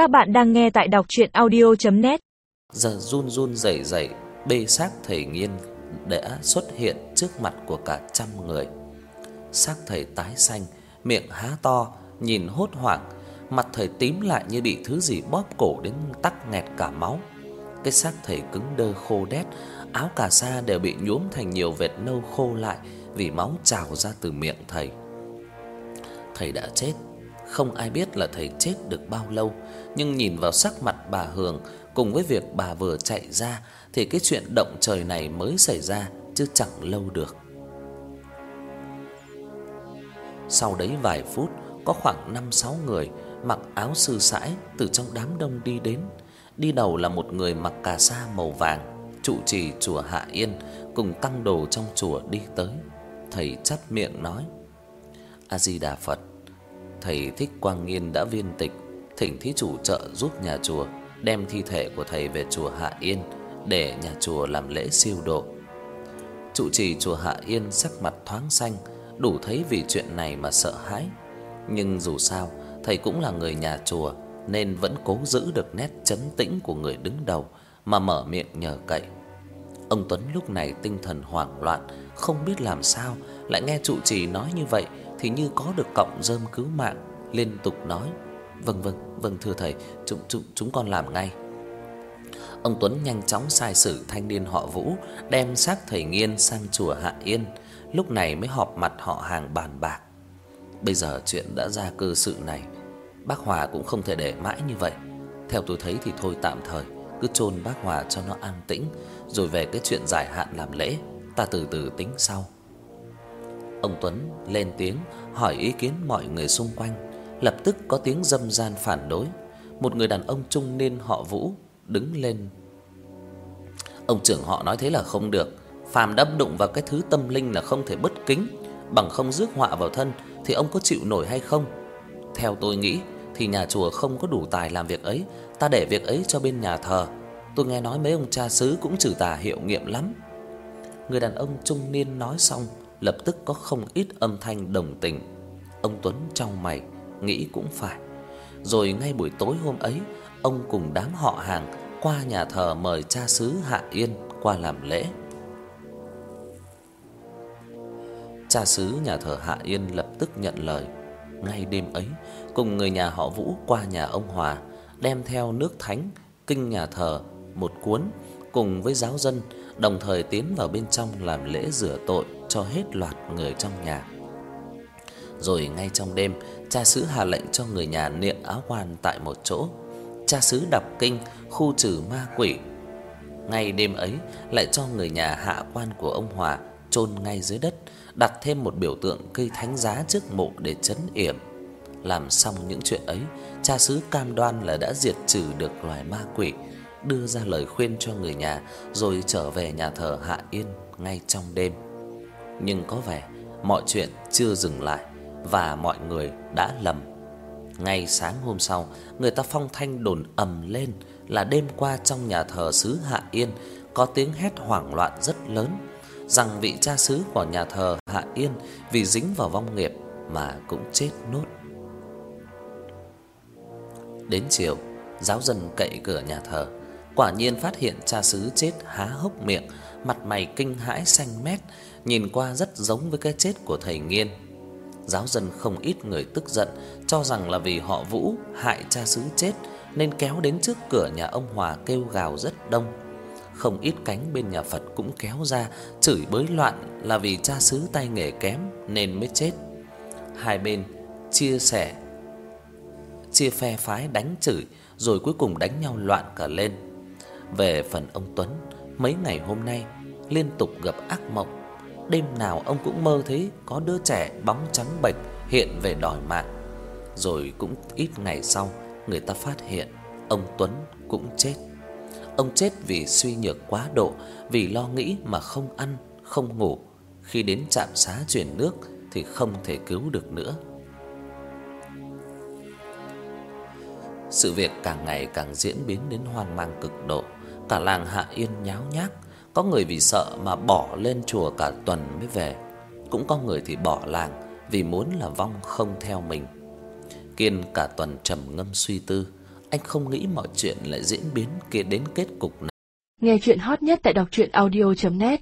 Các bạn đang nghe tại đọc audio net Giờ run run rẩy rẩy, bê xác thầy Nghiên đã xuất hiện trước mặt của cả trăm người. Xác thầy tái xanh, miệng há to, nhìn hốt hoảng, mặt thầy tím lại như bị thứ gì bóp cổ đến tắc nghẹt cả máu. Cái xác thầy cứng đơ khô đét, áo cà sa đều bị nhuốm thành nhiều vệt nâu khô lại vì máu trào ra từ miệng thầy. Thầy đã chết, không ai biết là thầy chết được bao lâu, nhưng nhìn vào sắc mặt bà Hường cùng với việc bà vừa chạy ra thì cái chuyện động trời này mới xảy ra chứ chẳng lâu được. Sau đấy vài phút, có khoảng 5-6 người mặc áo sư sãi từ trong đám đông đi đến. Đi đầu là một người mặc cà sa màu vàng, trụ trì chùa Hạ Yên cùng tăng đồ trong chùa đi tới. Thầy chắp miệng nói: A Di Đà Phật. Thầy Thích Quang Nghiên đã viên tịch, thỉnh thí chủ trợ giúp nhà chùa đem thi thể của thầy về chùa Hạ Yên để nhà chùa làm lễ siêu độ. Trụ trì chùa Hạ Yên sắc mặt thoáng xanh, đủ thấy vì chuyện này mà sợ hãi. Nhưng dù sao, thầy cũng là người nhà chùa nên vẫn cố giữ được nét trấn tĩnh của người đứng đầu mà mở miệng nhờ cậy. Ông Tuấn lúc này tinh thần hoảng loạn, không biết làm sao, lại nghe trụ trì nói như vậy thì như có được cọng rơm cứu mạng, liên tục nói: "Vâng vâng, vâng thưa thầy, chúng chúng chúng con làm ngay." Ông Tuấn nhanh chóng sai sử thanh niên họ Vũ đem xác thầy Nghiên sang chùa Hạ Yên, lúc này mới họp mặt họ hàng bàn bạc. Bây giờ chuyện đã ra cơ sự này, bác Hòa cũng không thể để mãi như vậy. Theo tôi thấy thì thôi tạm thời cứ chôn bác Hòa cho nó an tĩnh, rồi về cái chuyện giải hạn làm lễ, ta từ từ tính sau. Ông Tuấn lên tiếng hỏi ý kiến mọi người xung quanh, lập tức có tiếng dâm gian phản đối. Một người đàn ông trung niên họ Vũ đứng lên. Ông trưởng họ nói thế là không được, phàm đâm đụng vào cái thứ tâm linh là không thể bất kính, bằng không rước họa vào thân thì ông có chịu nổi hay không? Theo tôi nghĩ thì nhà chùa không có đủ tài làm việc ấy, ta để việc ấy cho bên nhà thờ. Tôi nghe nói mấy ông cha xứ cũng trừ tà hiệu nghiệm lắm. Người đàn ông trung niên nói xong, lập tức có không ít âm thanh đồng tình. Ông Tuấn trong mày nghĩ cũng phải. Rồi ngay buổi tối hôm ấy, ông cùng đám họ hàng qua nhà thờ mời cha xứ Hạ Yên qua làm lễ. Cha xứ nhà thờ Hạ Yên lập tức nhận lời. Ngay đêm ấy, cùng người nhà họ Vũ qua nhà ông Hòa, đem theo nước thánh, kinh nhà thờ, một cuốn cùng với giáo dân, đồng thời tiến vào bên trong làm lễ rửa tội cho hết loạt người trong nhà. Rồi ngay trong đêm, cha xứ hạ lệnh cho người nhà niệm áo quan tại một chỗ. Cha xứ đọc kinh khu trừ ma quỷ. Ngay đêm ấy lại cho người nhà hạ quan của ông Hòa chôn ngay dưới đất, đặt thêm một biểu tượng cây thánh giá trước mộ để trấn yểm. Làm xong những chuyện ấy, cha xứ cam đoan là đã diệt trừ được loài ma quỷ, đưa ra lời khuyên cho người nhà rồi trở về nhà thờ Hạ Yên ngay trong đêm. Nhưng có vẻ mọi chuyện chưa dừng lại và mọi người đã lầm. Ngay sáng hôm sau, người ta phong thanh đồn ầm lên là đêm qua trong nhà thờ xứ Hạ Yên có tiếng hét hoảng loạn rất lớn rằng vị cha xứ của nhà thờ Hạ Yên vì dính vào vong nghiệp mà cũng chết nốt. Đến chiều, giáo dân cậy cửa nhà thờ, quả nhiên phát hiện cha xứ chết há hốc miệng, mặt mày kinh hãi xanh mét, nhìn qua rất giống với cái chết của thầy Nghiên. Giáo dân không ít người tức giận, cho rằng là vì họ Vũ hại cha xứ chết nên kéo đến trước cửa nhà ông Hòa kêu gào rất đông. Không ít cánh bên nhà Phật cũng kéo ra chửi bới loạn là vì cha xứ tay nghề kém nên mới chết. Hai bên chia sẻ chia phe phái đánh chửi rồi cuối cùng đánh nhau loạn cả lên. Về phần ông Tuấn, mấy ngày hôm nay liên tục gặp ác mộng. Đêm nào ông cũng mơ thấy có đứa trẻ bóng trắng bệch hiện về đòi mạng. Rồi cũng ít ngày sau, người ta phát hiện ông Tuấn cũng chết. Ông chết vì suy nhược quá độ, vì lo nghĩ mà không ăn, không ngủ. Khi đến trạm xá chuyển nước thì không thể cứu được nữa. Sự việc càng ngày càng diễn biến đến hoang mang cực độ, cả làng Hạ Yên nháo nhác, có người vì sợ mà bỏ lên chùa cả tuần mới về, cũng có người thì bỏ làng vì muốn là vong không theo mình. Kiên cả tuần trầm ngâm suy tư, anh không nghĩ mọi chuyện lại diễn biến kia đến kết cục này. Nghe chuyện hot nhất tại đọc truyện audio net.